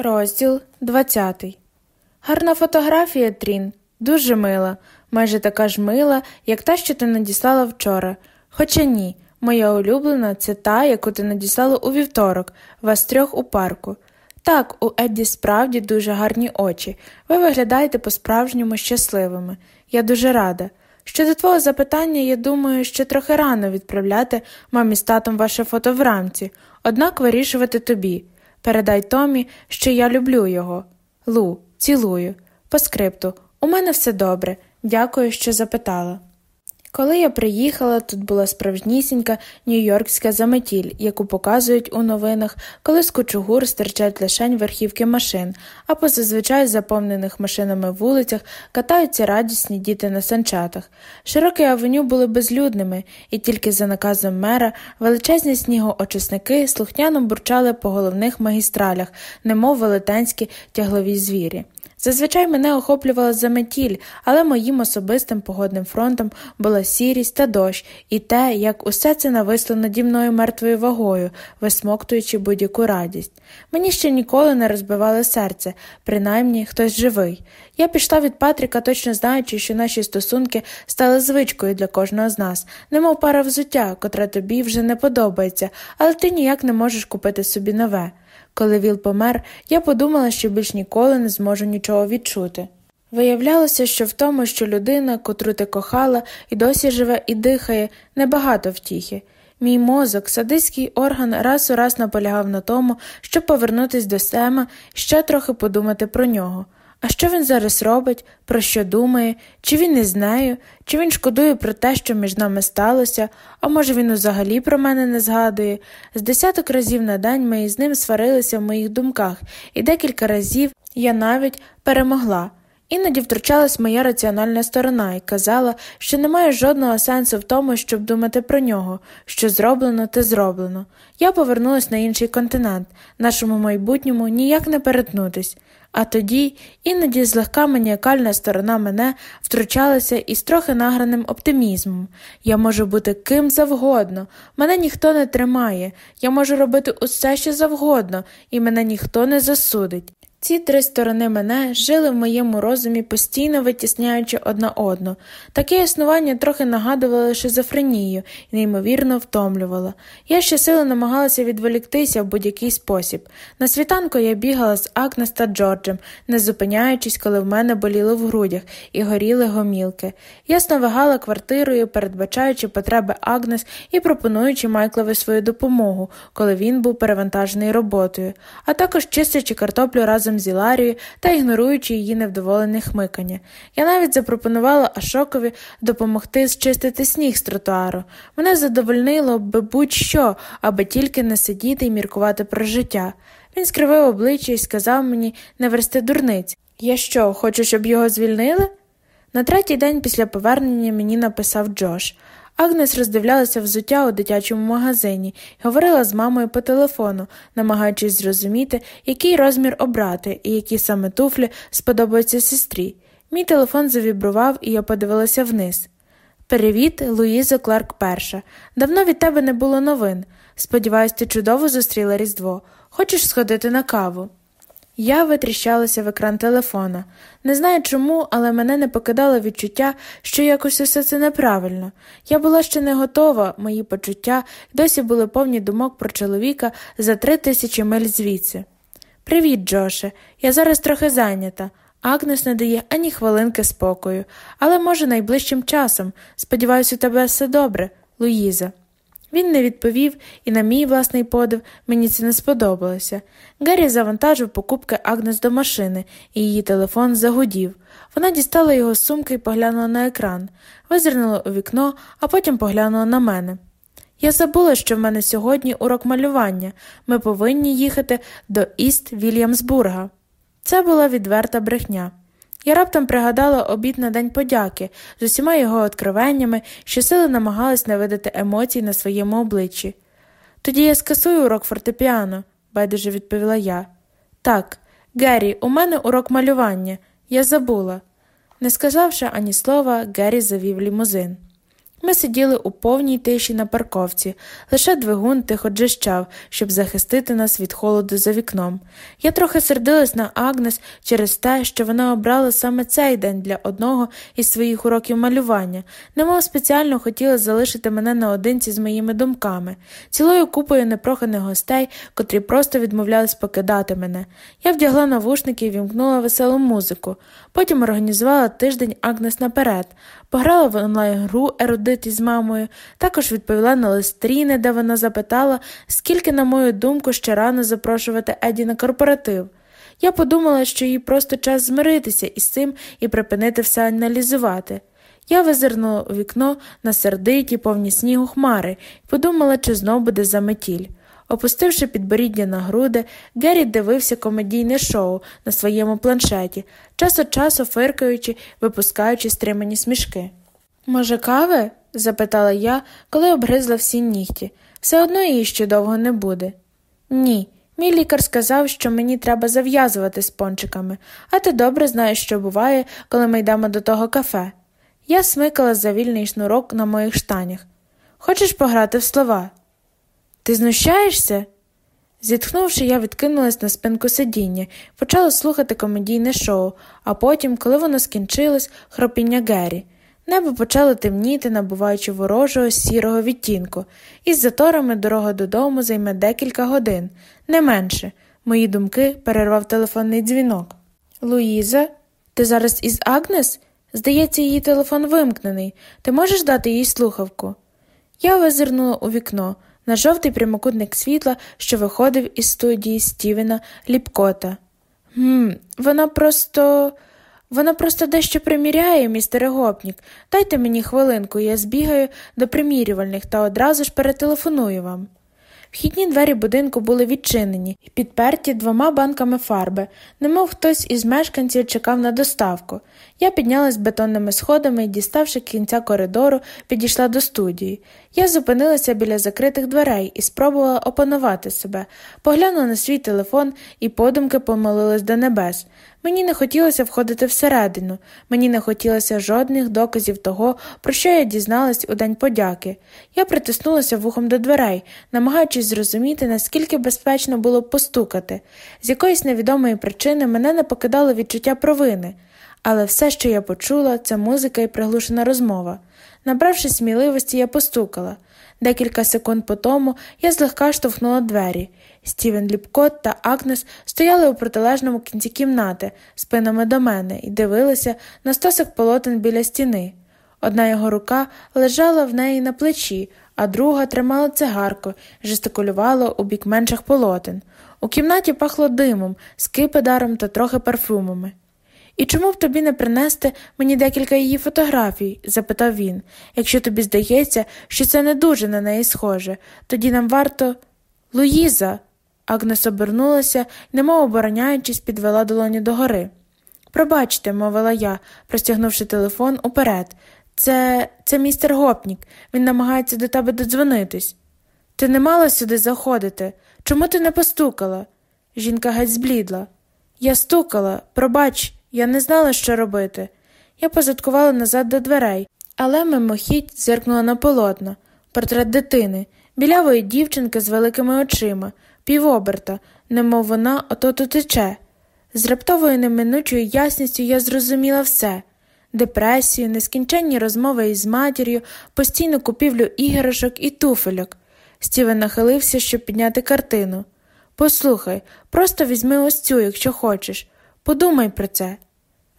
Розділ 20 Гарна фотографія, Трін, дуже мила, майже така ж мила, як та, що ти надіслала вчора. Хоча ні, моя улюблена це та, яку ти надіслала у вівторок, вас трьох у парку. Так, у Едді справді дуже гарні очі. Ви виглядаєте по-справжньому щасливими. Я дуже рада. Щодо твого запитання, я думаю, що трохи рано відправляти мамі з татом ваше фото в рамці, однак вирішувати тобі. Передай Томі, що я люблю його. Лу, цілую. По скрипту, у мене все добре. Дякую, що запитала. Коли я приїхала, тут була справжнісінька нью-йоркська заметіль, яку показують у новинах, коли з кучугур стирчать лишень верхівки машин, а по зазвичай заповнених машинами вулицях катаються радісні діти на санчатах. Широкі авеню були безлюдними, і тільки за наказом мера величезні снігоочисники слухняно бурчали по головних магістралях, немов велетенські тяглові звірі. Зазвичай мене охоплювала заметіль, але моїм особистим погодним фронтом була сірість та дощ, і те, як усе це нависло наді мною мертвою вагою, висмоктуючи будь-яку радість. Мені ще ніколи не розбивали серце, принаймні хтось живий. Я пішла від Патріка, точно знаючи, що наші стосунки стали звичкою для кожного з нас, немов пара взуття, котре тобі вже не подобається, але ти ніяк не можеш купити собі нове. Коли Віл помер, я подумала, що більш ніколи не зможу нічого відчути. Виявлялося, що в тому, що людина, котру ти кохала, і досі живе і дихає, небагато втіхи. Мій мозок, садистський орган раз у раз наполягав на тому, щоб повернутися до Сема ще трохи подумати про нього. А що він зараз робить, про що думає, чи він із нею, чи він шкодує про те, що між нами сталося, а може, він взагалі про мене не згадує. З десяток разів на день ми із ним сварилися в моїх думках, і декілька разів я навіть перемогла. Іноді втручалась моя раціональна сторона і казала, що немає жодного сенсу в тому, щоб думати про нього, що зроблено, те зроблено. Я повернулась на інший континент, нашому майбутньому ніяк не перетнутись. А тоді іноді злегка маніакальна сторона мене втручалася із трохи награним оптимізмом. Я можу бути ким завгодно, мене ніхто не тримає, я можу робити усе, що завгодно, і мене ніхто не засудить. Ці три сторони мене жили в моєму розумі, постійно витісняючи одна одну. Таке існування трохи нагадувало шизофренію і неймовірно втомлювало. Я щосили намагалася відволіктися в будь-який спосіб. На світанку я бігала з Агнес та Джорджем, не зупиняючись, коли в мене боліло в грудях і горіли гомілки. Я сновигала квартирою, передбачаючи потреби Агнес і пропонуючи Майклові свою допомогу, коли він був перевантажений роботою, а також чистячи картоплю разом разом з Іларією та ігноруючи її невдоволене хмикання. Я навіть запропонувала Ашокові допомогти зчистити сніг з тротуару. Мене задовольнило би будь-що, аби тільки не сидіти і міркувати про життя. Він скривив обличчя і сказав мені не версти дурниць. Я що, хочу, щоб його звільнили? На третій день після повернення мені написав Джош. Агнес роздивлялася взуття у дитячому магазині говорила з мамою по телефону, намагаючись зрозуміти, який розмір обрати і які саме туфлі сподобаються сестрі. Мій телефон завібрував, і я подивилася вниз. Привіт, Луїза Кларк перша. Давно від тебе не було новин. Сподіваюсь, ти чудово зустріла Різдво. Хочеш сходити на каву? Я витріщалася в екран телефона. Не знаю чому, але мене не покидало відчуття, що якось усе це неправильно. Я була ще не готова, мої почуття досі були повні думок про чоловіка за три тисячі миль звідси. Привіт, Джоше, я зараз трохи зайнята. Агнес не дає ані хвилинки спокою, але, може, найближчим часом. Сподіваюся, у тебе все добре, Луїза. Він не відповів, і, на мій власний подив, мені це не сподобалося. Геррі завантажив покупки Агнес до машини, і її телефон загудів. Вона дістала його з сумки і поглянула на екран, визирнула у вікно, а потім поглянула на мене. Я забула, що в мене сьогодні урок малювання. Ми повинні їхати до Іст Вільямсбурга. Це була відверта брехня. Я раптом пригадала обід на День подяки з усіма його откровеннями, що сили намагалась не видати емоцій на своєму обличчі. Тоді я скасую урок фортепіано, байдуже відповіла я. Так, Геррі, у мене урок малювання. Я забула. Не сказавши ані слова, Геррі завів лімузин. Ми сиділи у повній тиші на парковці, лише двигун тихо джищав, щоб захистити нас від холоду за вікном. Я трохи сердилась на Агнес через те, що вона обрала саме цей день для одного із своїх уроків малювання, немов спеціально хотіла залишити мене наодинці з моїми думками, цілою купою непроханих гостей, котрі просто відмовлялись покидати мене. Я вдягла навушники і вімкнула веселу музику. Потім організувала тиждень Агнес наперед, пограла в онлайн-гру Ерудит із мамою, також відповіла на листріни, де вона запитала, скільки, на мою думку, ще рано запрошувати Еді на корпоратив. Я подумала, що їй просто час змиритися із цим і припинити все аналізувати. Я визирнула у вікно на сердиті, повні снігу хмари і подумала, чи знов буде заметіль. Опустивши підборіддя на груди, Геррі дивився комедійне шоу на своєму планшеті, час від часу фиркаючи, випускаючи стримані смішки. Може, кави? запитала я, коли обгризла всі нігті. Все одно її ще довго не буде. Ні. Мій лікар сказав, що мені треба зав'язувати з пончиками, а ти добре знаєш, що буває, коли ми йдемо до того кафе. Я смикала за вільний шнурок на моїх штанях. Хочеш пограти в слова? Ти знущаєшся? Зітхнувши, я відкинулась на спинку сидіння почала слухати комедійне шоу, а потім, коли воно скінчилось, хропіння Геррі. Небо почало темніти, набуваючи ворожого сірого відтінку, із заторами дорога додому займе декілька годин, не менше. Мої думки перервав телефонний дзвінок. Луїза, ти зараз із Агнес? Здається, її телефон вимкнений. Ти можеш дати їй слухавку? Я визирнула у вікно на жовтий прямокутник світла, що виходив із студії Стівена Ліпкота. Гм, вона просто. Вона просто дещо приміряє, містере гопнік. Дайте мені хвилинку, я збігаю до примірювальних та одразу ж перетелефоную вам. Вхідні двері будинку були відчинені і підперті двома банками фарби, немов хтось із мешканців чекав на доставку. Я піднялась бетонними сходами і, діставши кінця коридору, підійшла до студії. Я зупинилася біля закритих дверей і спробувала опанувати себе, поглянула на свій телефон і подумки помолилась до небес. Мені не хотілося входити всередину, мені не хотілося жодних доказів того, про що я дізналась у день подяки. Я притиснулася вухом до дверей, намагаючись зрозуміти, наскільки безпечно було б постукати. З якоїсь невідомої причини мене не покидало відчуття провини, але все, що я почула, це музика і приглушена розмова. Набравши сміливості, я постукала. Декілька секунд по тому я злегка штовхнула двері. Стівен Ліпкот та Агнес стояли у протилежному кінці кімнати, спинами до мене, і дивилися на стосик полотен біля стіни. Одна його рука лежала в неї на плечі, а друга тримала цигарку, жестикулювала у бік менших полотен. У кімнаті пахло димом, скипидаром та трохи парфумами. І чому б тобі не принести мені декілька її фотографій? запитав він. Якщо тобі здається, що це не дуже на неї схоже, тоді нам варто. Луїза. Агнес обернулася немов обороняючись, підвела долоню догори. Пробачте, мовила я, простягнувши телефон уперед. Це це містер гопнік. Він намагається до тебе додзвонитись. Ти не мала сюди заходити. Чому ти не постукала? Жінка геть зблідла. Я стукала, пробач, я не знала, що робити. Я позадкувала назад до дверей, але мимохідь зиркнула на полотно, портрет дитини, білявої дівчинки з великими очима, півоберта, немов вона ото тут тече. З раптовою неминучою ясністю я зрозуміла все депресію, нескінченні розмови із матір'ю, постійну купівлю іграшок і туфельок. Стівен нахилився, щоб підняти картину. Послухай, просто візьми ось цю, якщо хочеш. Подумай про це.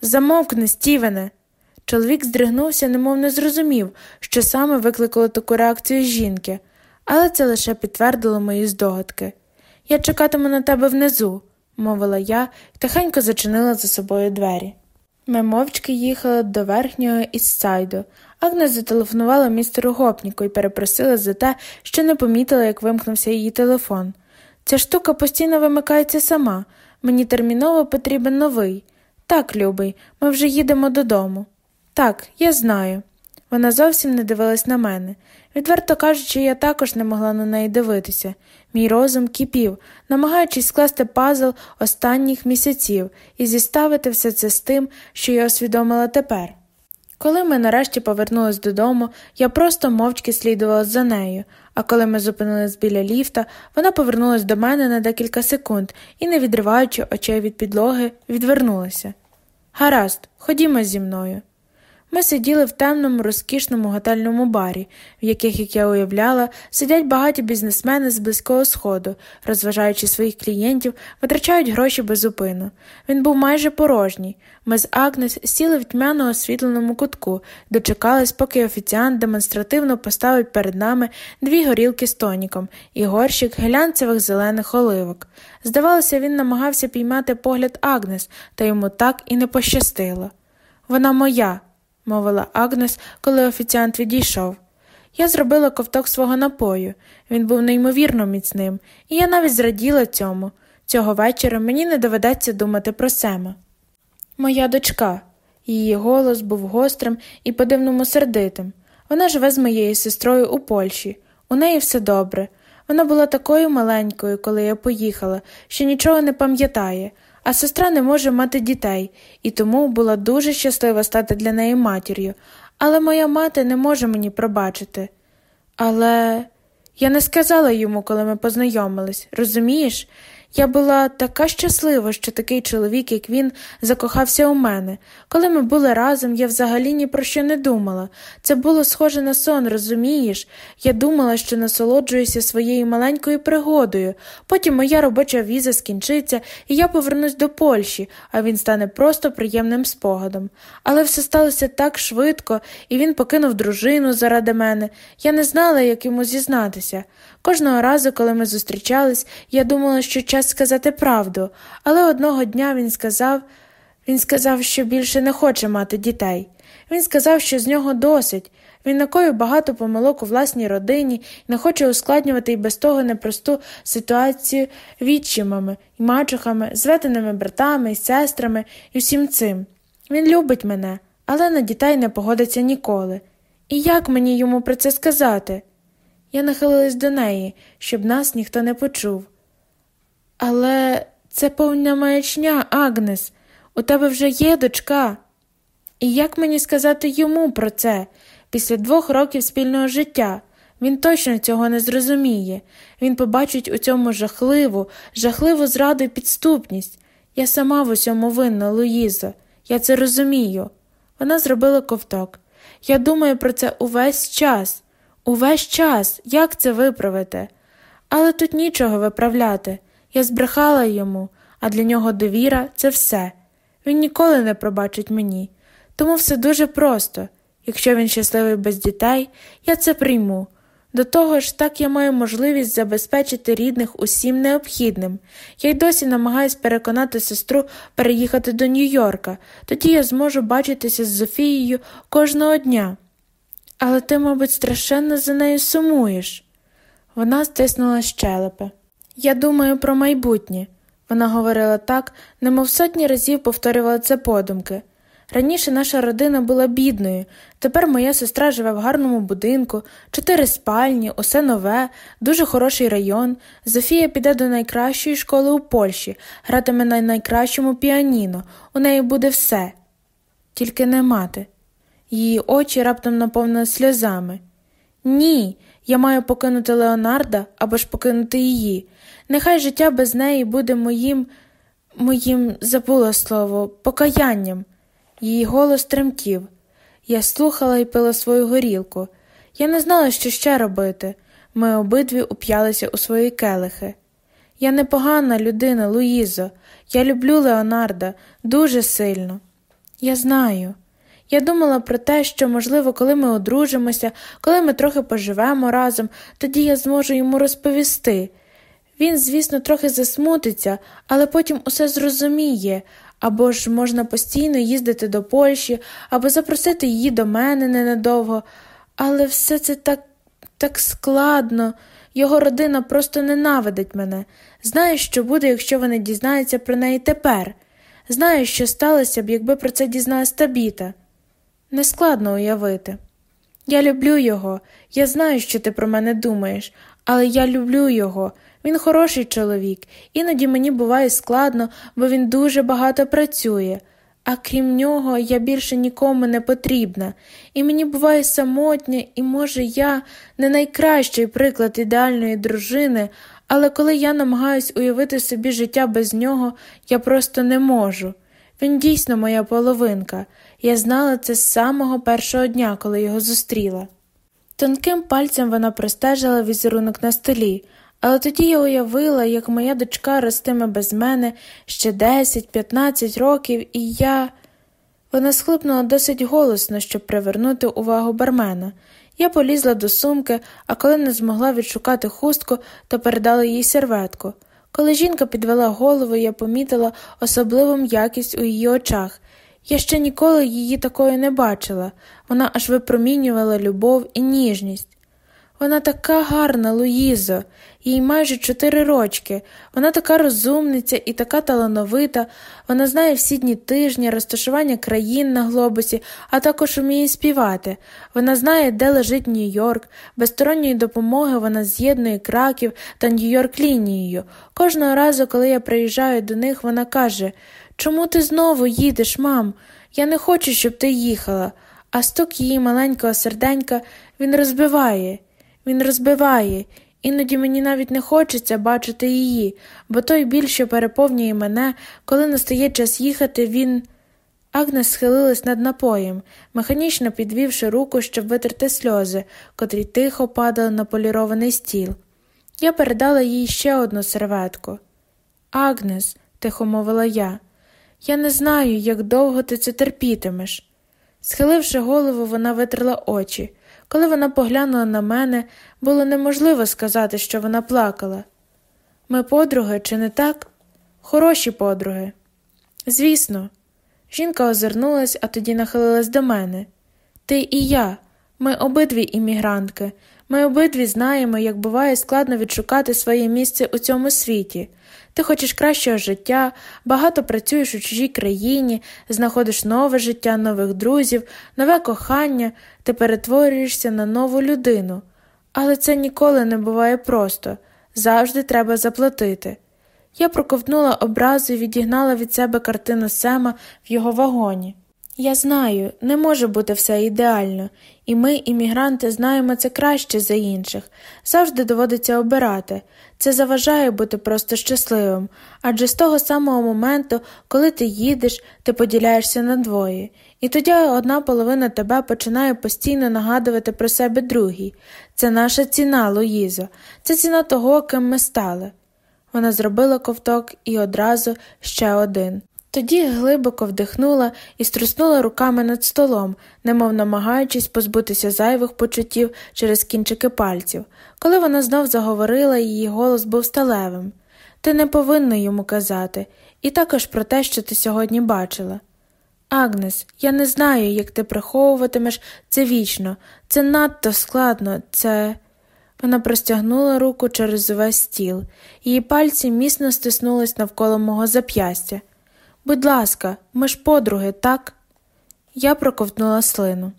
Замовкни, Стівене. Чоловік здригнувся, немов не зрозумів, що саме викликало таку реакцію жінки, але це лише підтвердило мої здогадки. Я чекатиму на тебе внизу, мовила я і тихенько зачинила за собою двері. Ми мовчки їхали до верхнього Іссайду. Агнес зателефонувала містеру гопніку і перепросила за те, що не помітила, як вимкнувся її телефон. Ця штука постійно вимикається сама. Мені терміново потрібен новий. Так, любий, ми вже їдемо додому. Так, я знаю. Вона зовсім не дивилась на мене. Відверто кажучи, я також не могла на неї дивитися. Мій розум кипів, намагаючись скласти пазл останніх місяців і зіставити все це з тим, що я усвідомила тепер. Коли ми нарешті повернулись додому, я просто мовчки слідувала за нею, а коли ми зупинились біля ліфта, вона повернулась до мене на декілька секунд і, не відриваючи очей від підлоги, відвернулася. Гаразд, ходімо зі мною. Ми сиділи в темному, розкішному готельному барі, в яких, як я уявляла, сидять багаті бізнесмени з близького сходу, розважаючи своїх клієнтів, витрачають гроші безупину. Він був майже порожній. Ми з Агнес сіли в тьмяно освітленому кутку, дочекались, поки офіціант демонстративно поставить перед нами дві горілки з тоніком і горщик глянцевих зелених оливок. Здавалося, він намагався піймати погляд Агнес, та йому так і не пощастило. Вона моя мовила Агнес, коли офіціант відійшов. Я зробила ковток свого напою, він був неймовірно міцним, і я навіть зраділа цьому. Цього вечора мені не доведеться думати про Сема. Моя дочка. Її голос був гострим і по дивному сердитим. Вона живе з моєю сестрою у Польщі. У неї все добре. Вона була такою маленькою, коли я поїхала, що нічого не пам'ятає, а сестра не може мати дітей, і тому була дуже щаслива стати для неї матір'ю, але моя мати не може мені пробачити. Але я не сказала йому, коли ми познайомились, розумієш? Я була така щаслива, що такий чоловік, як він, закохався у мене. Коли ми були разом, я взагалі ні про що не думала. Це було схоже на сон, розумієш? Я думала, що насолоджуюся своєю маленькою пригодою. Потім моя робоча віза скінчиться, і я повернусь до Польщі, а він стане просто приємним спогадом. Але все сталося так швидко, і він покинув дружину заради мене. Я не знала, як йому зізнатися. Кожного разу, коли ми зустрічались, я думала, що час сказати правду, але одного дня він сказав він сказав, що більше не хоче мати дітей. Він сказав, що з нього досить. Він накоїв багато помилок у власній родині і не хоче ускладнювати і без того непросту ситуацію відчимами і мачухами, зведеними братами і сестрами і всім цим. Він любить мене, але на дітей не погодиться ніколи. І як мені йому про це сказати? Я нахилилась до неї, щоб нас ніхто не почув. Але це повна маячня, Агнес, у тебе вже є дочка. І як мені сказати йому про це після двох років спільного життя? Він точно цього не зрозуміє. Він побачить у цьому жахливу, жахливу зраду і підступність. Я сама в усьому винна, Луїзо, я це розумію. Вона зробила ковток. Я думаю про це увесь час. Увесь час, як це виправити? Але тут нічого виправляти. Я збрехала йому, а для нього довіра це все. Він ніколи не пробачить мені. Тому все дуже просто. Якщо він щасливий без дітей, я це прийму. До того ж, так я маю можливість забезпечити рідних усім необхідним. Я й досі намагаюсь переконати сестру переїхати до Нью-Йорка, тоді я зможу бачитися з Зофією кожного дня. Але ти, мабуть, страшенно за нею сумуєш. Вона стиснула щелепи. Я думаю про майбутнє. Вона говорила так, немов сотні разів повторювала це подумки. Раніше наша родина була бідною, тепер моя сестра живе в гарному будинку, чотири спальні, усе нове, дуже хороший район. Зофія піде до найкращої школи у Польщі, гратиме на найкращому піаніно, у неї буде все. Тільки не мати. Її очі раптом наповнили сльозами. Ні, я маю покинути Леонарда або ж покинути її. Нехай життя без неї буде моїм, моїм забула слово, покаянням. Її голос тремтів. Я слухала і пила свою горілку. Я не знала, що ще робити. Ми обидві уп'ялися у свої келихи. Я непогана людина, Луїзо. Я люблю Леонарда дуже сильно. Я знаю. Я думала про те, що, можливо, коли ми одружимося, коли ми трохи поживемо разом, тоді я зможу йому розповісти. Він, звісно, трохи засмутиться, але потім усе зрозуміє або ж можна постійно їздити до Польщі, або запросити її до мене ненадовго. Але все це так, так складно. Його родина просто ненавидить мене. Знає, що буде, якщо вони дізнаються про неї тепер. Знаю, що сталося б, якби про це дізналась Табіта. Нескладно уявити. Я люблю його, я знаю, що ти про мене думаєш, але я люблю його. Він хороший чоловік, іноді мені буває складно, бо він дуже багато працює, а крім нього, я більше нікому не потрібна, і мені буває самотня, і, може, я не найкращий приклад ідеальної дружини, але коли я намагаюсь уявити собі життя без нього, я просто не можу. Він дійсно моя половинка, я знала це з самого першого дня, коли його зустріла. Тонким пальцем вона простежила візерунок на столі, але тоді я уявила, як моя дочка ростиме без мене ще 10-15 років, і я. Вона схлипнула досить голосно, щоб привернути увагу бармена. Я полізла до сумки, а коли не змогла відшукати хустку, то передала їй серветку. Коли жінка підвела голову, я помітила особливу м'якість у її очах. Я ще ніколи її такою не бачила, вона аж випромінювала любов і ніжність. Вона така гарна, Луїзо, їй майже чотири рочки. Вона така розумниця і така талановита. Вона знає всі дні тижня, розташування країн на глобусі, а також вміє співати. Вона знає, де лежить Нью-Йорк. Без сторонньої допомоги вона з'єднує краків та Нью-Йорк лінією. Кожного разу, коли я приїжджаю до них, вона каже Чому ти знову їдеш, мам? Я не хочу, щоб ти їхала. А стук її маленького серденька він розбиває. Він розбиває, іноді мені навіть не хочеться бачити її, бо той біль, що переповнює мене, коли настає час їхати, він. Агнес схилилась над напоєм, механічно підвівши руку, щоб витерти сльози, котрі тихо падали на полірований стіл. Я передала їй ще одну серветку. Агнес, тихо мовила я, я не знаю, як довго ти це терпітимеш. Схиливши голову, вона витерла очі. Коли вона поглянула на мене, було неможливо сказати, що вона плакала. Ми подруги, чи не так? Хороші подруги. Звісно, жінка озирнулась, а тоді нахилилась до мене. Ти і я, ми обидві іммігрантки, ми обидві знаємо, як буває складно відшукати своє місце у цьому світі. Ти хочеш кращого життя, багато працюєш у чужій країні, знаходиш нове життя, нових друзів, нове кохання, ти перетворюєшся на нову людину. Але це ніколи не буває просто завжди треба заплатити. Я проковтнула образу і відігнала від себе картину Сема в його вагоні. Я знаю, не може бути все ідеально, і ми, іммігранти, знаємо це краще за інших. Завжди доводиться обирати. Це заважає бути просто щасливим, адже з того самого моменту, коли ти їдеш, ти поділяєшся на двоє, і тоді одна половина тебе починає постійно нагадувати про себе другій. Це наша ціна, Луїзо, це ціна того, ким ми стали. Вона зробила ковток і одразу ще один. Тоді глибоко вдихнула і струснула руками над столом, немов намагаючись позбутися зайвих почуттів через кінчики пальців. Коли вона знов заговорила, її голос був сталевим. Ти не повинна йому казати, і також про те, що ти сьогодні бачила. Агнес, я не знаю, як ти приховуватимеш це вічно, це надто складно, це. Вона простягнула руку через увесь стіл, її пальці міцно стиснулись навколо мого зап'ястя. Будь ласка, ми ж подруги, так? Я проковтнула слину.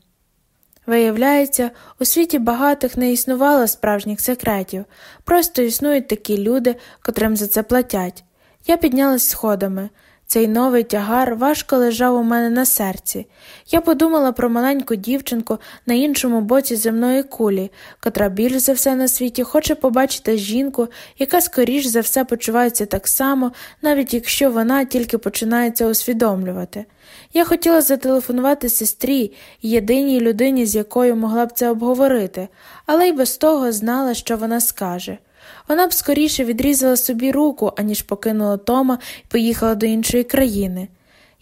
Виявляється, у світі багатих не існувало справжніх секретів, просто існують такі люди, котрим за це платять. Я піднялась сходами. Цей новий тягар важко лежав у мене на серці. Я подумала про маленьку дівчинку на іншому боці земної кулі, котра більш за все на світі хоче побачити жінку, яка скоріш за все почувається так само, навіть якщо вона тільки починається усвідомлювати. Я хотіла зателефонувати сестрі, єдиній людині, з якою могла б це обговорити, але й без того знала, що вона скаже. Вона б скоріше відрізала собі руку, аніж покинула Тома і поїхала до іншої країни.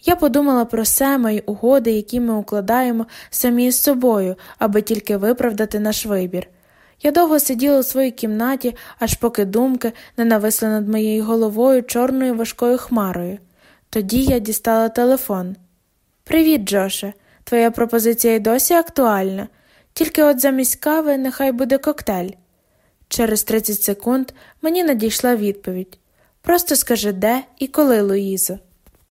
Я подумала про Сема й угоди, які ми укладаємо самі з собою, аби тільки виправдати наш вибір. Я довго сиділа у своїй кімнаті, аж поки думки не нависли над моєю головою чорною важкою хмарою. Тоді я дістала телефон. Привіт, Джоше. Твоя пропозиція й досі актуальна, тільки от замість кави нехай буде коктейль. Через 30 секунд мені надійшла відповідь Просто скажи, де і коли, Луїзо.